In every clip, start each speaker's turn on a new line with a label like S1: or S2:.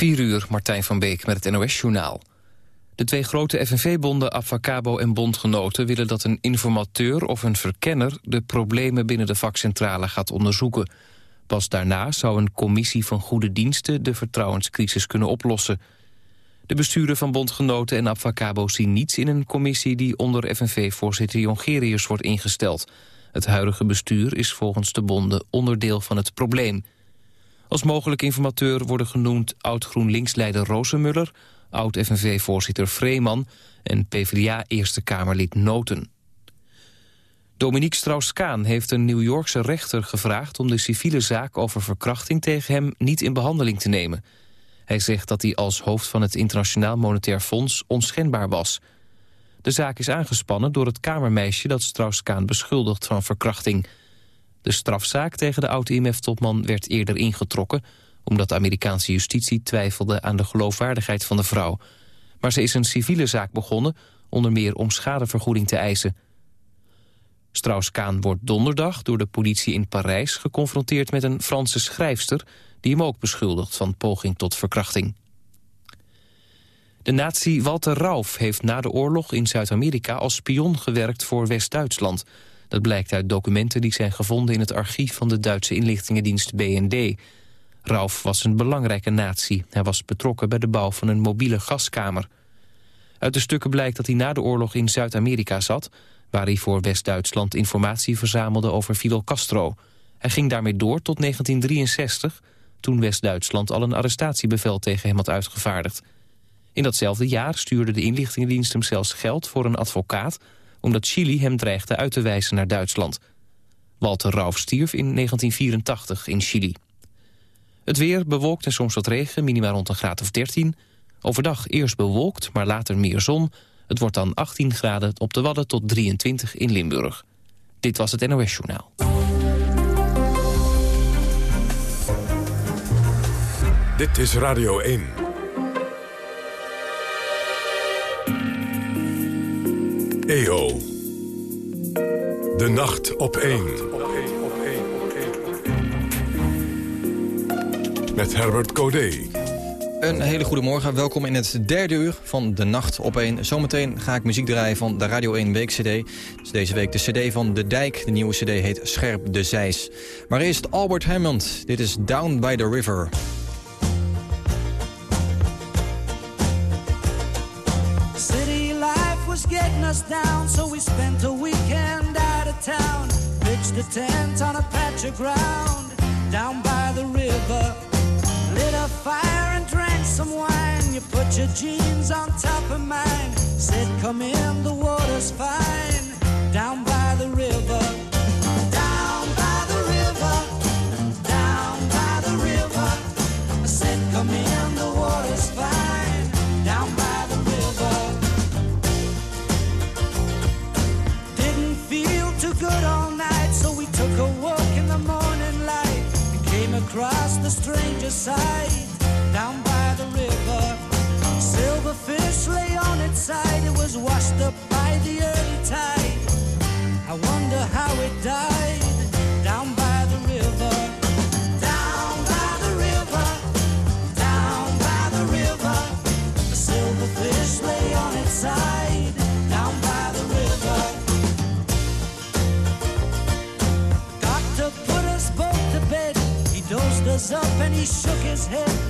S1: 4 uur, Martijn van Beek met het NOS-journaal. De twee grote FNV-bonden Avacabo en Bondgenoten willen dat een informateur of een verkenner de problemen binnen de vakcentrale gaat onderzoeken. Pas daarna zou een commissie van goede diensten de vertrouwenscrisis kunnen oplossen. De besturen van Bondgenoten en Avacabo zien niets in een commissie die onder FNV-voorzitter Jongerius wordt ingesteld. Het huidige bestuur is volgens de bonden onderdeel van het probleem. Als mogelijk informateur worden genoemd oud-GroenLinks-leider Rozenmuller... oud-FNV-voorzitter Vreeman en PvdA-Eerste Kamerlid Noten. Dominique Strauss-Kaan heeft een New Yorkse rechter gevraagd... om de civiele zaak over verkrachting tegen hem niet in behandeling te nemen. Hij zegt dat hij als hoofd van het Internationaal Monetair Fonds onschendbaar was. De zaak is aangespannen door het kamermeisje dat Strauss-Kaan beschuldigt van verkrachting... De strafzaak tegen de oud-IMF-topman werd eerder ingetrokken... omdat de Amerikaanse justitie twijfelde aan de geloofwaardigheid van de vrouw. Maar ze is een civiele zaak begonnen, onder meer om schadevergoeding te eisen. Strauss-Kaan wordt donderdag door de politie in Parijs geconfronteerd met een Franse schrijfster... die hem ook beschuldigt van poging tot verkrachting. De nazi Walter Rauf heeft na de oorlog in Zuid-Amerika als spion gewerkt voor West-Duitsland... Dat blijkt uit documenten die zijn gevonden in het archief van de Duitse inlichtingendienst BND. Rauf was een belangrijke natie. Hij was betrokken bij de bouw van een mobiele gaskamer. Uit de stukken blijkt dat hij na de oorlog in Zuid-Amerika zat... waar hij voor West-Duitsland informatie verzamelde over Fidel Castro. Hij ging daarmee door tot 1963... toen West-Duitsland al een arrestatiebevel tegen hem had uitgevaardigd. In datzelfde jaar stuurde de inlichtingendienst hem zelfs geld voor een advocaat omdat Chili hem dreigde uit te wijzen naar Duitsland. Walter Rauf stierf in 1984 in Chili. Het weer bewolkt en soms wat regen, minimaal rond een graad of 13. Overdag eerst bewolkt, maar later meer zon. Het wordt dan 18 graden op de Wadden tot 23 in Limburg. Dit was het NOS Journaal.
S2: Dit is Radio 1. EO. De nacht op 1. Met Herbert Codé.
S3: Een hele goede morgen. Welkom in het derde uur van De Nacht op 1. Zometeen ga ik muziek draaien van de Radio 1 Week CD. Dus deze week de CD van De Dijk. De nieuwe CD heet Scherp de Zeis. Maar eerst Albert Hammond. Dit is Down by the River.
S4: Us down, so we spent a weekend out of town. Pitched a tent on a patch of ground down by the river. Lit a fire and drank some wine. You put your jeans on top of mine. Said, Come in, the water's fine. Down by the river. Across the stranger's side down by the river. Silverfish lay on its side, it was washed up by the early tide. I wonder how it died down and he shook his head.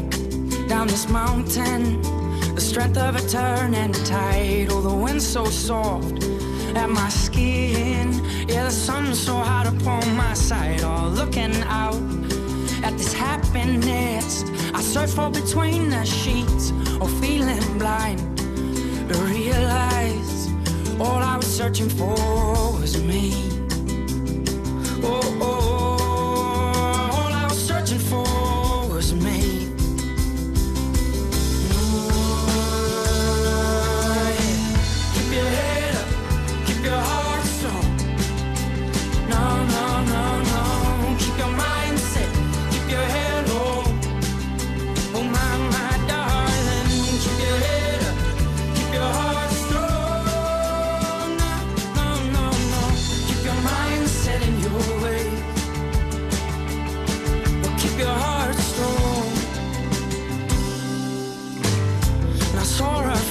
S5: down this mountain, the strength of a turning tide, oh, the wind so soft at my skin. Yeah, the sun so hot upon my side, all looking out at this happiness. I search for between the sheets, or feeling blind to realize all I was searching for was me.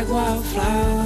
S5: like wildflowers.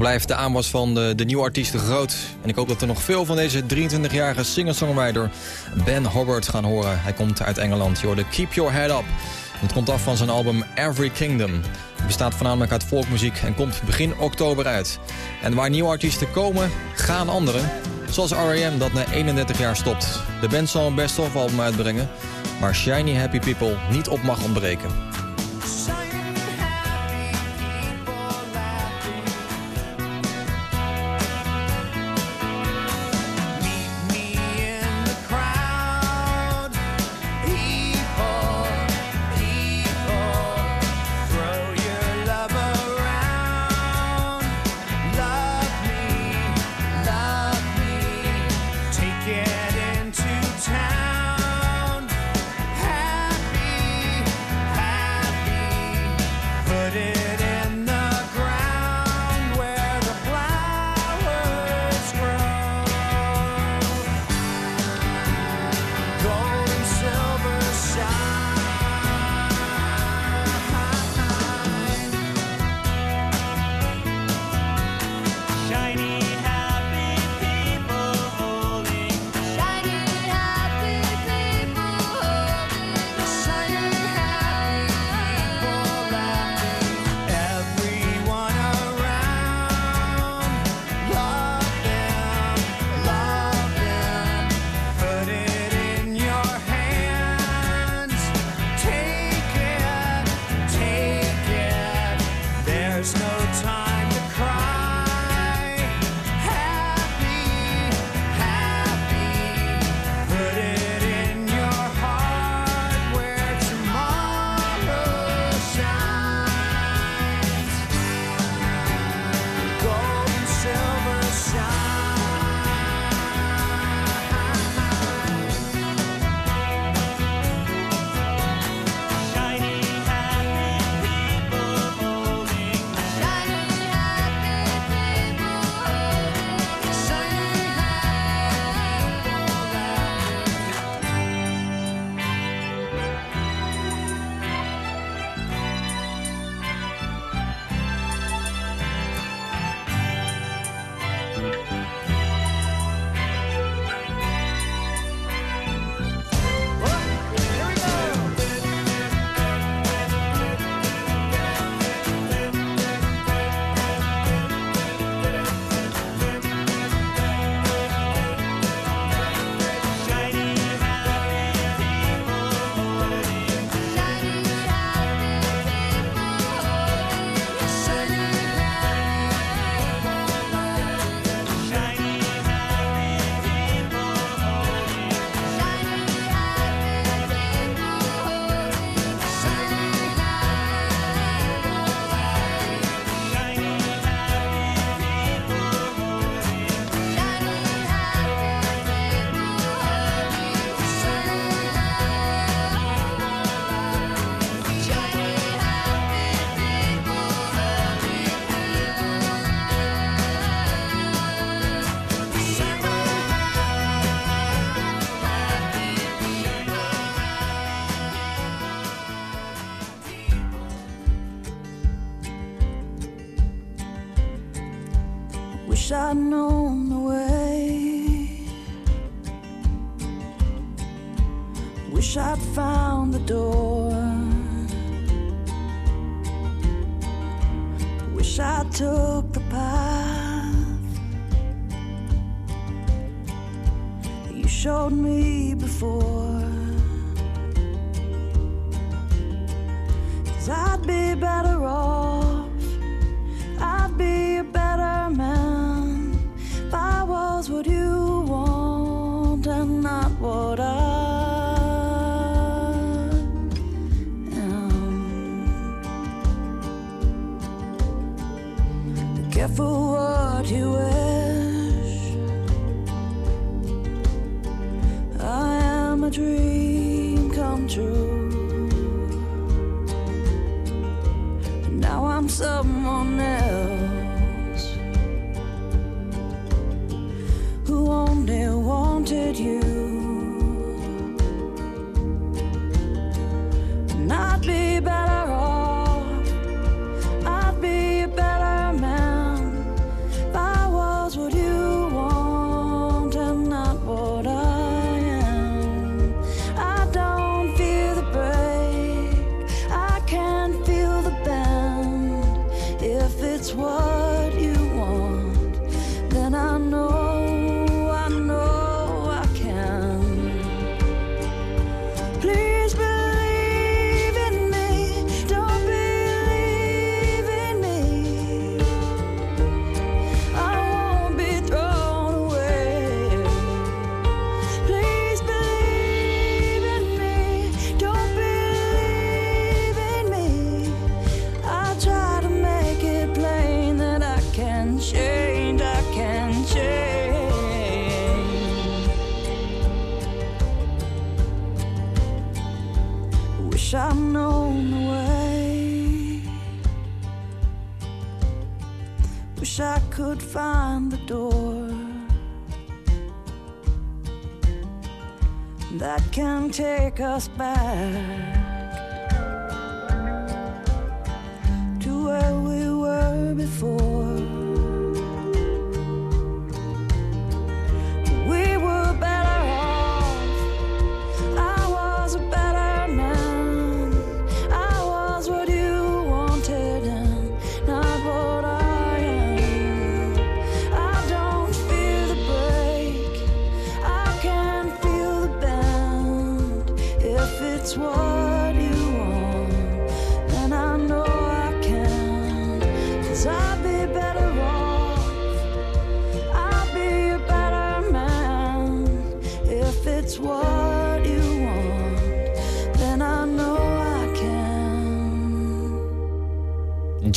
S3: Blijft de aanwas van de, de nieuwe artiesten groot. En ik hoop dat we nog veel van deze 23-jarige singer-songwriter Ben Hobart gaan horen. Hij komt uit Engeland. Je hoorde Keep Your Head Up. Het komt af van zijn album Every Kingdom. Het bestaat voornamelijk uit folkmuziek en komt begin oktober uit. En waar nieuwe artiesten komen, gaan anderen. Zoals R.E.M. dat na 31 jaar stopt. De band zal een best-of album uitbrengen... waar Shiny Happy People niet op mag ontbreken.
S6: Us back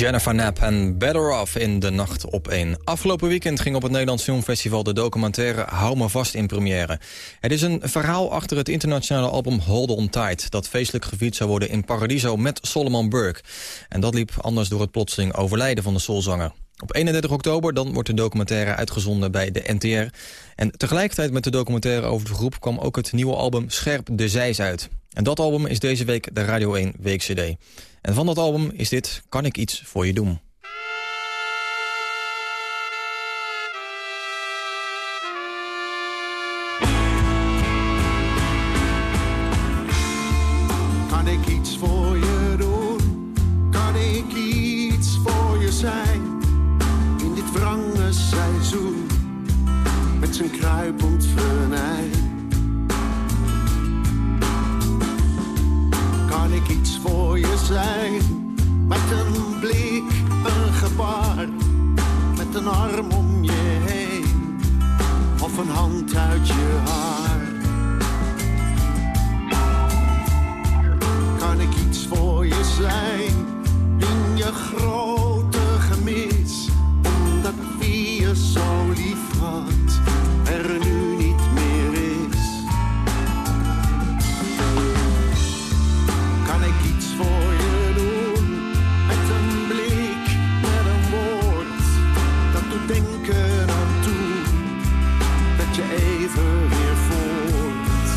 S3: Jennifer Knapp en Better Off in de nacht op 1. Afgelopen weekend ging op het Nederlands Filmfestival de documentaire Hou me vast in première. Het is een verhaal achter het internationale album Hold on Tight... dat feestelijk gevierd zou worden in Paradiso met Solomon Burke. En dat liep anders door het plotseling overlijden van de soulzanger. Op 31 oktober dan wordt de documentaire uitgezonden bij de NTR. En tegelijkertijd met de documentaire over de groep... kwam ook het nieuwe album Scherp de Zeis uit. En dat album is deze week de Radio 1 Week CD. En van dat album is dit Kan ik iets voor je doen?
S7: Kan ik iets voor je doen? Kan ik iets voor je zijn? In dit wrange seizoen, met zijn kruipend je grote gemis, omdat wie je zo lief had er nu niet meer is. Kan ik iets voor je doen met een blik, met een woord dat doet denken aan toe dat je even weer voort.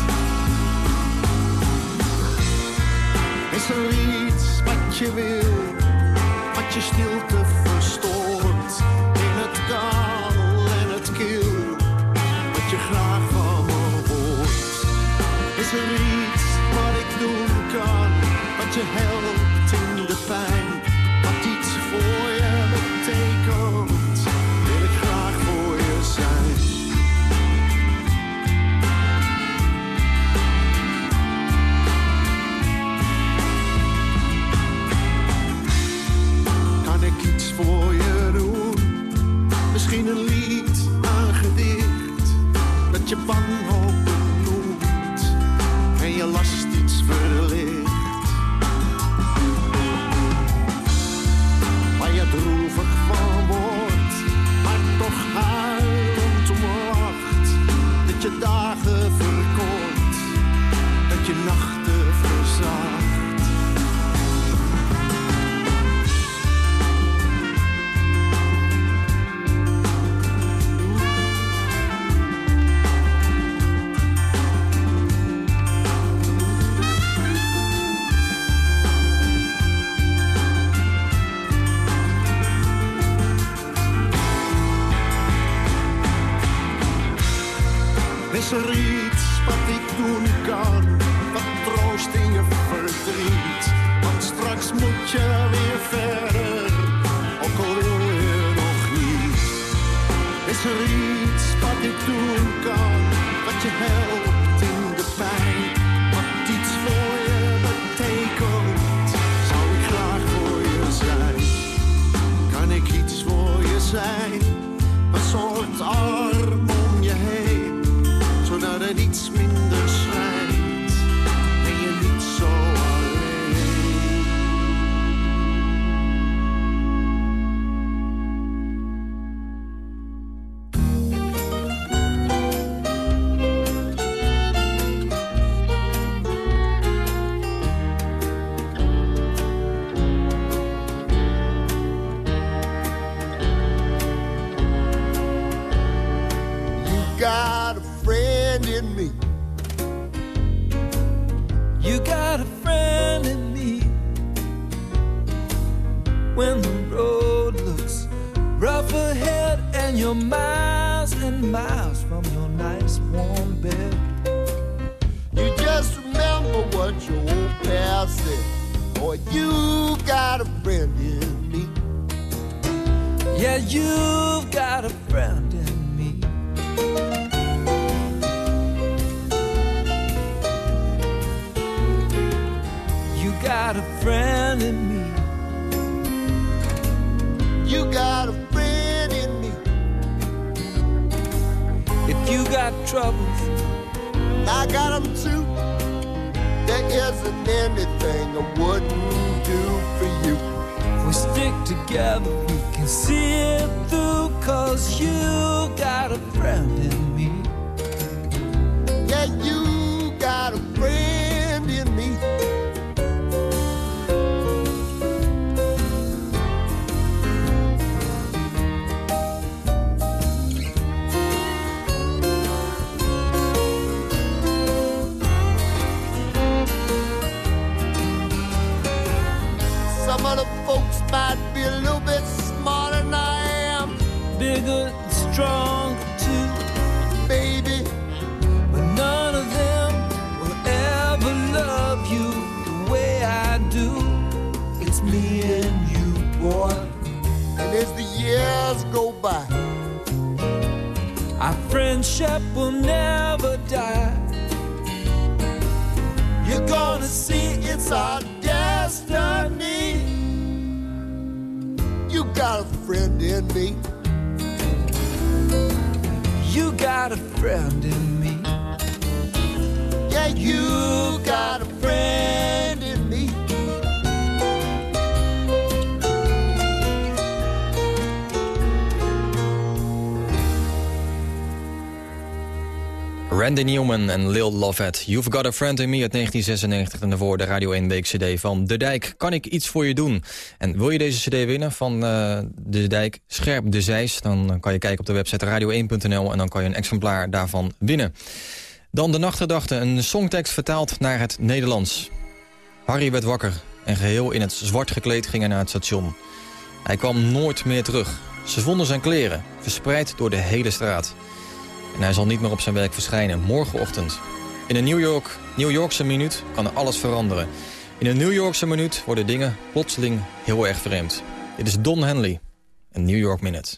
S7: Is er iets wat je wil, je stilte verstoort in het kaal en het kil, wat je graag van me hoort. Is er iets wat ik doen kan, wat je helpt?
S8: up will never die.
S7: You're gonna see it's our destiny. You got a friend in me.
S8: You got a friend in me.
S7: Yeah, you.
S3: Andy Newman en Lil Lovett. You've Got a Friend in Me uit 1996 en daarvoor de Radio 1 Week CD van De Dijk. Kan ik iets voor je doen? En wil je deze CD winnen van eh, De Dijk Scherp de Zeis? Dan eh, kan je kijken op de website radio1.nl en dan kan je een exemplaar daarvan winnen. Dan De Nachtgedachte, een songtekst vertaald naar het Nederlands. Harry werd wakker en geheel in het zwart gekleed ging hij naar het station. Hij kwam nooit meer terug. Ze vonden zijn kleren, verspreid door de hele straat. En hij zal niet meer op zijn werk verschijnen, morgenochtend. In een New, York, New Yorkse minuut kan alles veranderen. In een New Yorkse minuut worden dingen plotseling heel erg vreemd. Dit is Don Henley, een
S9: New York Minute.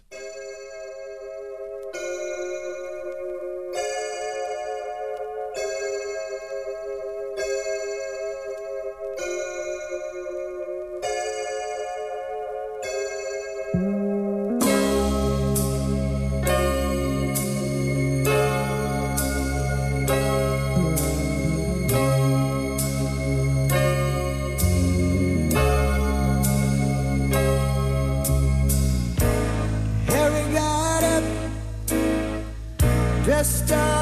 S9: just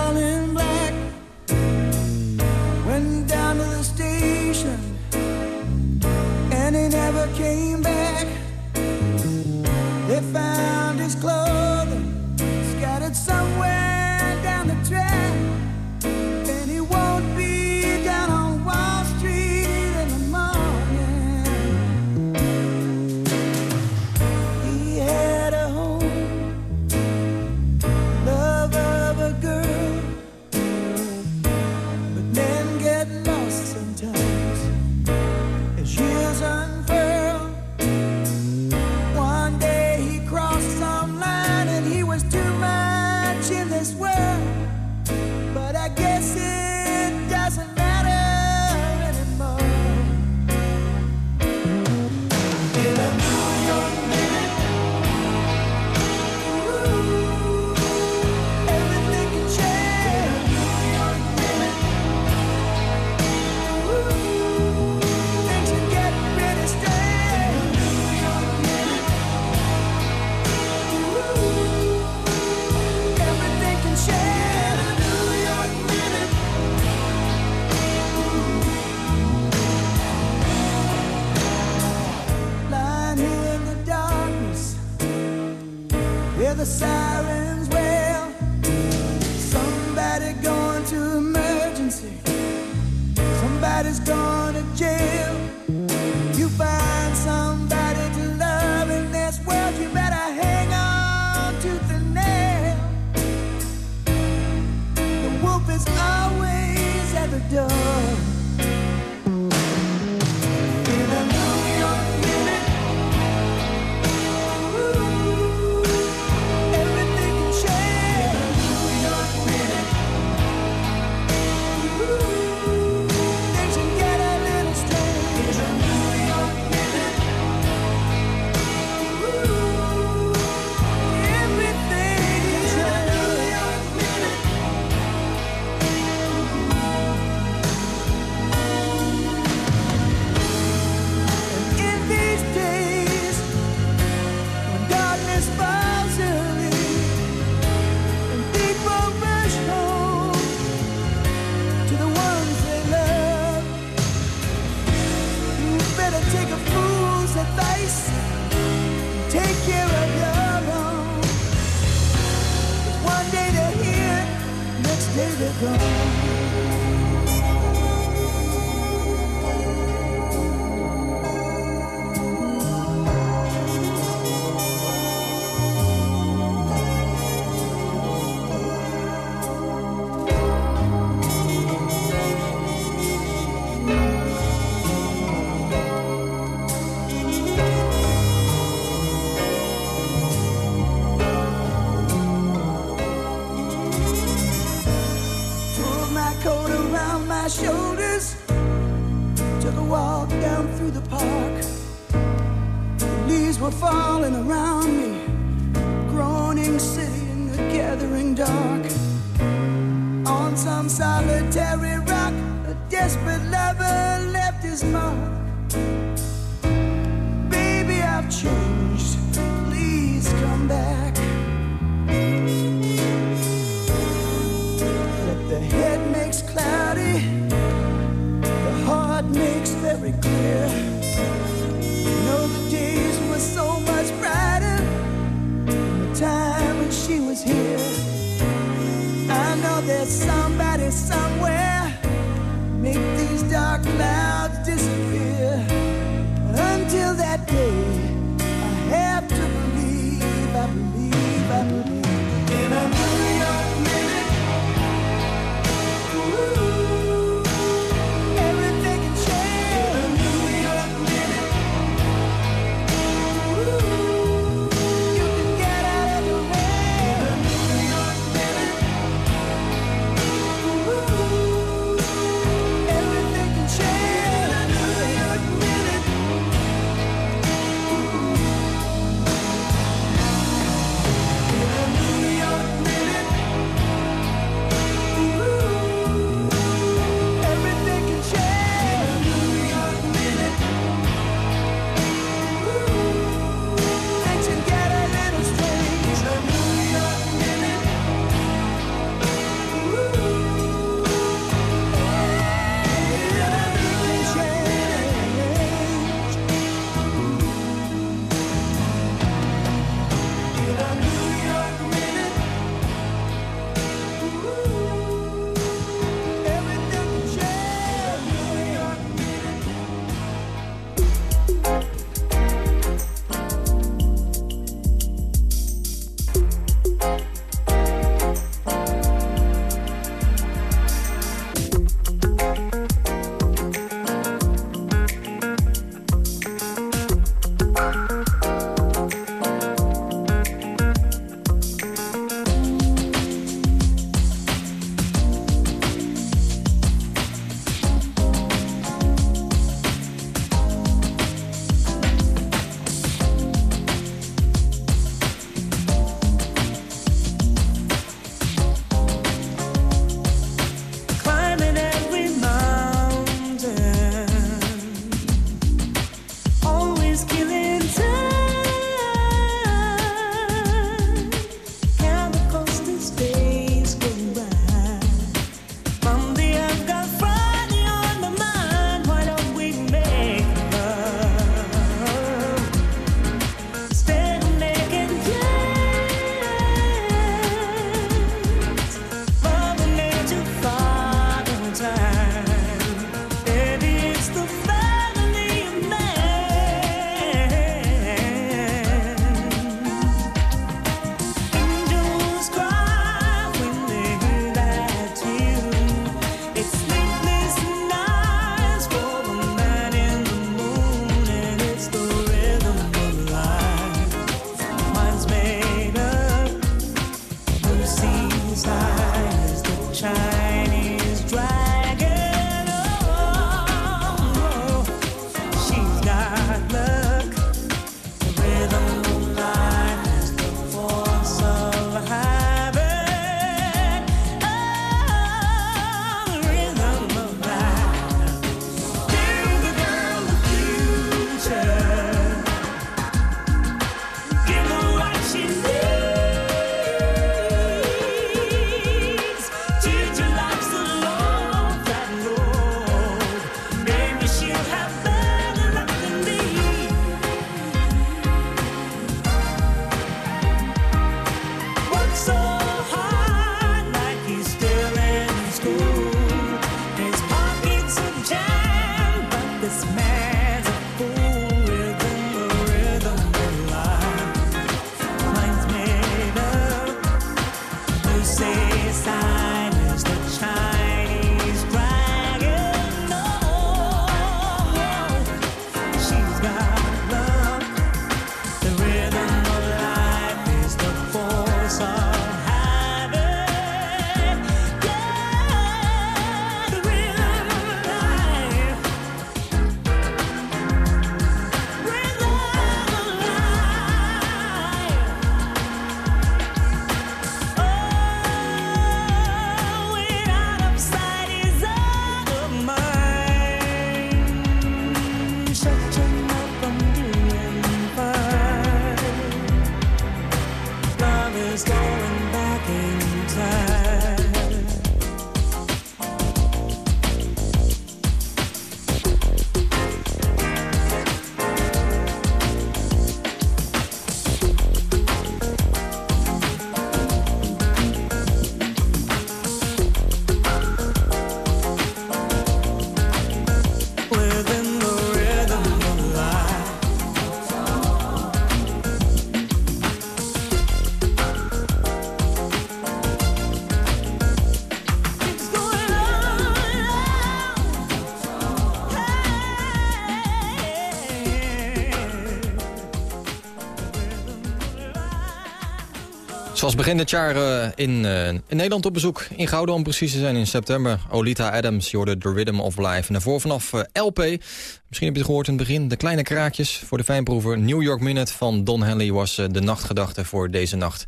S9: was
S3: begin dit jaar eh, eh, in, Nederland op bezoek. In Gouden om precies te zijn in september. Olita Adams, Jordan The Rhythm of Life. En daarvoor vanaf eh, LP. Misschien heb je het gehoord in het begin. De kleine kraakjes voor de fijnproever. New York Minute van Don Henley was de nachtgedachte voor deze nacht.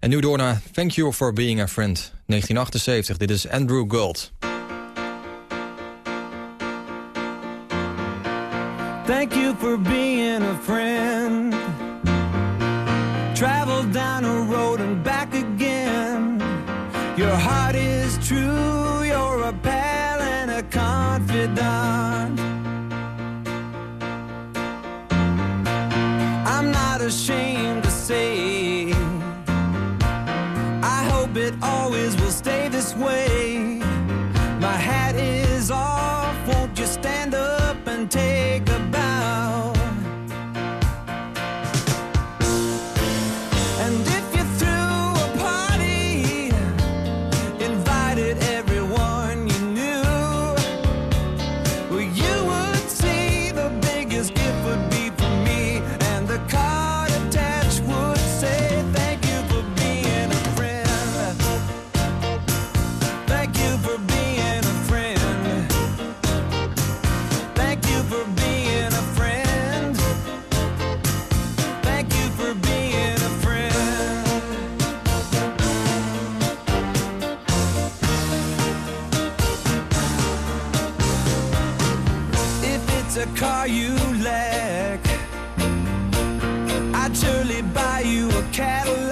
S3: En nu door naar Thank You For Being A Friend. 1978, dit is Andrew Gold.
S8: Thank you. Cadillac.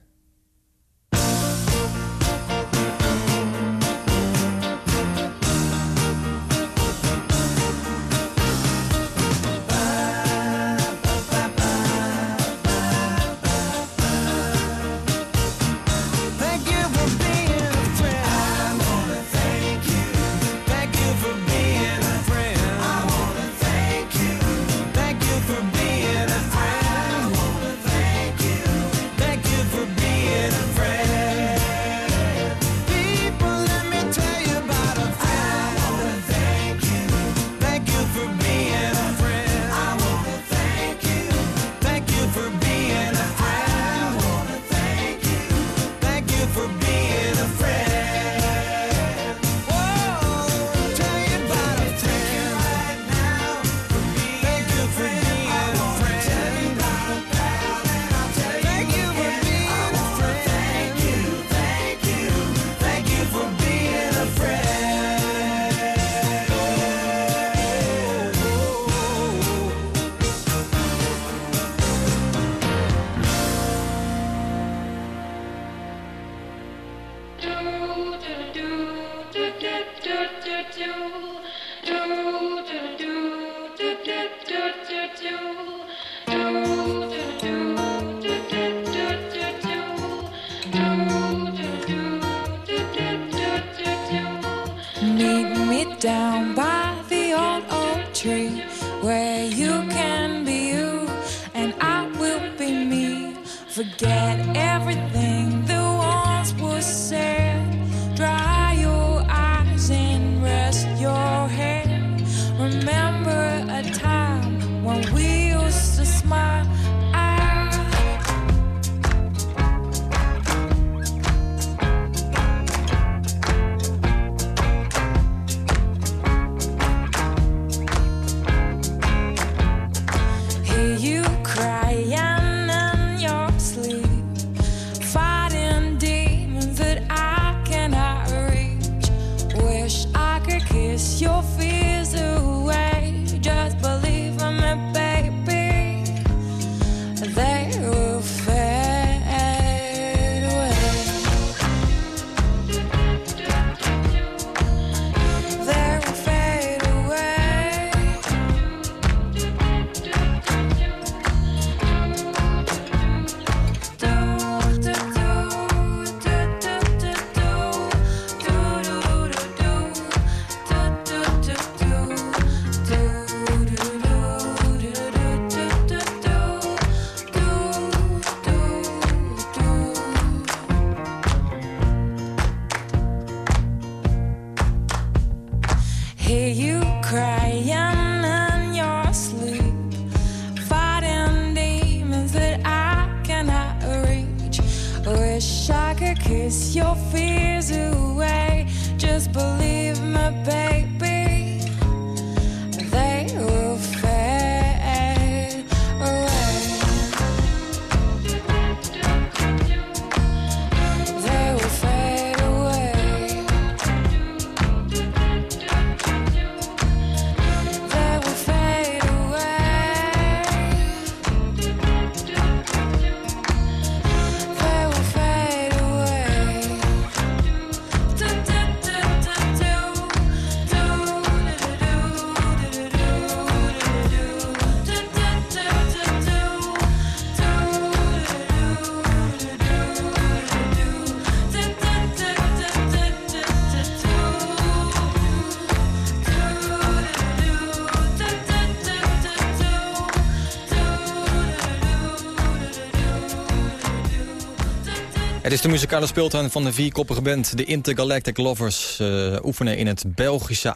S3: de muzikale speeltuin van de vierkoppige band... de Intergalactic Lovers eh, oefenen in het Belgische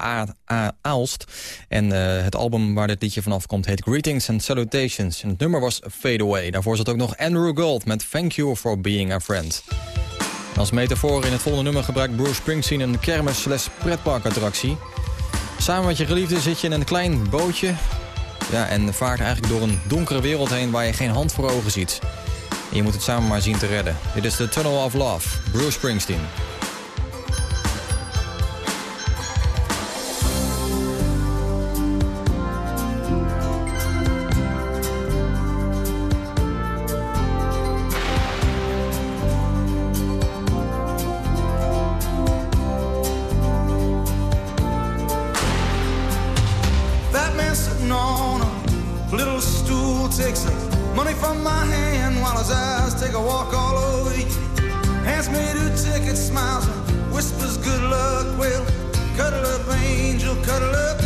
S3: Aalst. En eh, het album waar dit liedje vanaf komt heet Greetings and Salutations. En het nummer was Fade Away. Daarvoor zat ook nog Andrew Gold met Thank You for Being a Friend. Als metafoor in het volgende nummer gebruikt Bruce Springsteen... een kermis slash pretparkattractie. Samen met je geliefde zit je in een klein bootje... Ja, en vaart eigenlijk door een donkere wereld heen... waar je geen hand voor ogen ziet. Je moet het samen maar zien te redden. Dit is de Tunnel of Love, Bruce Springsteen.
S10: Cuddle up,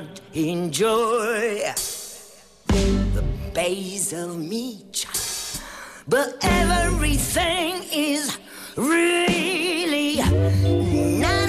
S11: not enjoy the basil meat, but everything is really not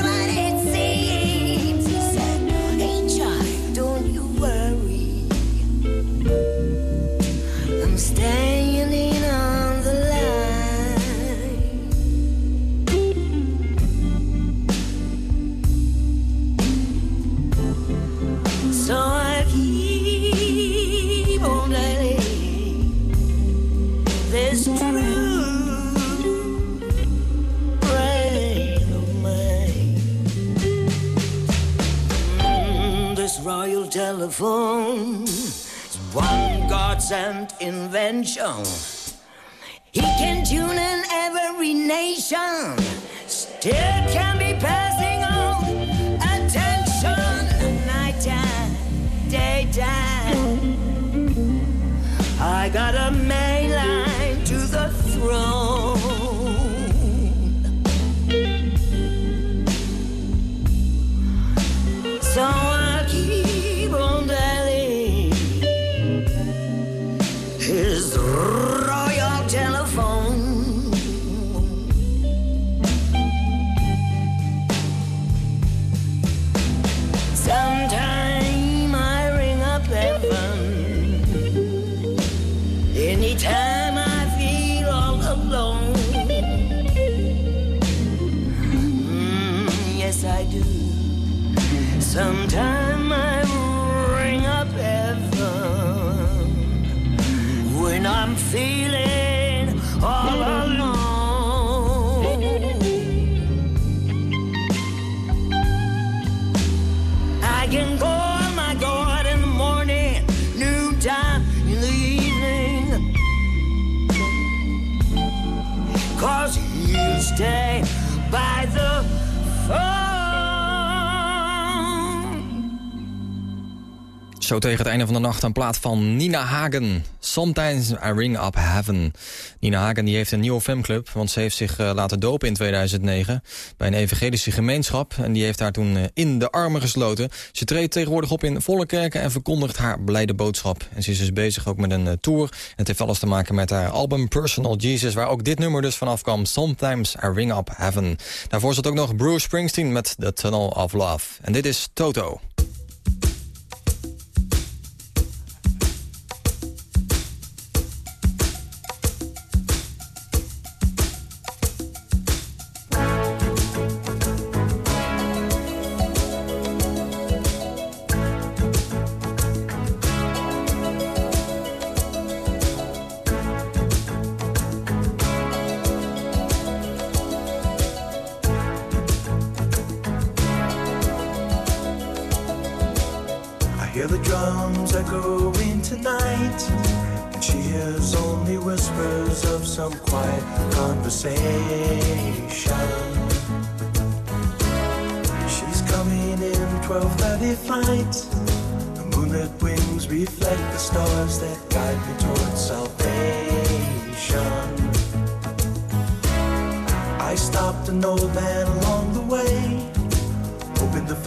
S11: telephone is one God sent invention. He can tune in every nation, still can be passing on attention. Nighttime, daytime. I got I'm feeling
S3: Zo tegen het einde van de nacht een plaat van Nina Hagen. Sometimes I Ring Up Heaven. Nina Hagen die heeft een nieuwe femclub, want ze heeft zich eh, laten dopen in 2009... bij een evangelische gemeenschap en die heeft haar toen eh, in de armen gesloten. Ze treedt tegenwoordig op in volle kerken en verkondigt haar blijde boodschap. En ze is dus bezig ook met een eh, tour. En het heeft alles te maken met haar album Personal Jesus... waar ook dit nummer dus vanaf kwam, Sometimes I Ring Up Heaven. Daarvoor zat ook nog Bruce Springsteen met The Tunnel of Love. En dit is Toto.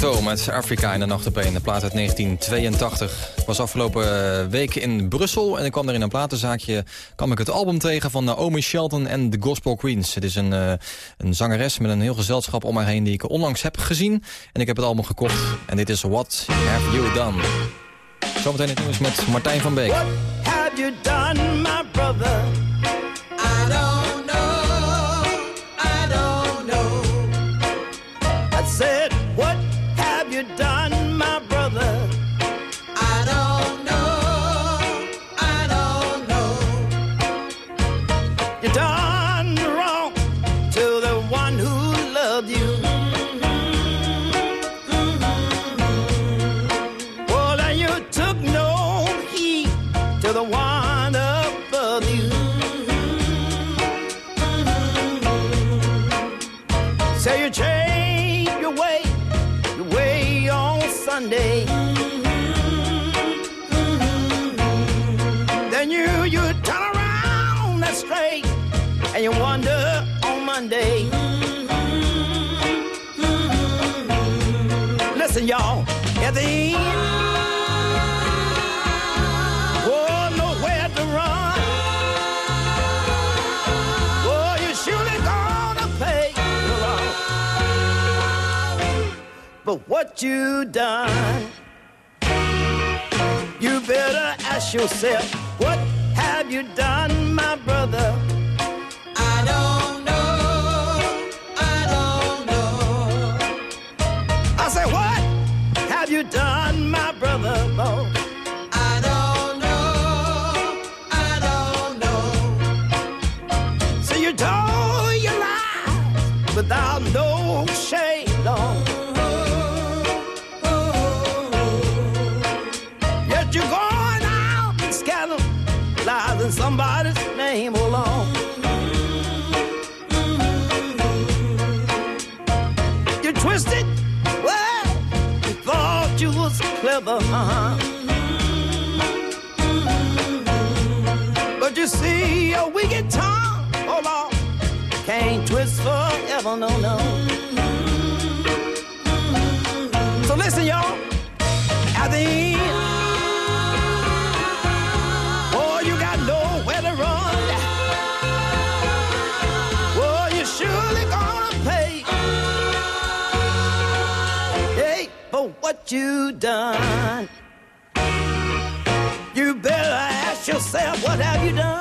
S3: Toto met Afrika in de nacht op. De plaat uit 1982. Ik was afgelopen eh, week in Brussel en ik kwam er in een platenzaakje... kwam ik het album tegen van Naomi Shelton en The Gospel Queens. Het is een, eh, een zangeres met een heel gezelschap om haar heen... die ik onlangs heb gezien. En ik heb het album gekocht. En dit is What Have You Done. Zometeen het nieuws met Martijn van Beek.
S12: What have you done, my brother? and you wonder on Monday. Listen, y'all, at the end, oh, nowhere to run. Oh, you surely gonna pay. But what you done, you better ask yourself, what have you done, my brother? together, uh-huh. But you see, a wicked tongue, oh Lord, can't twist forever, no, no. you done. You better ask yourself, what have you done?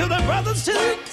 S12: to the brothers to the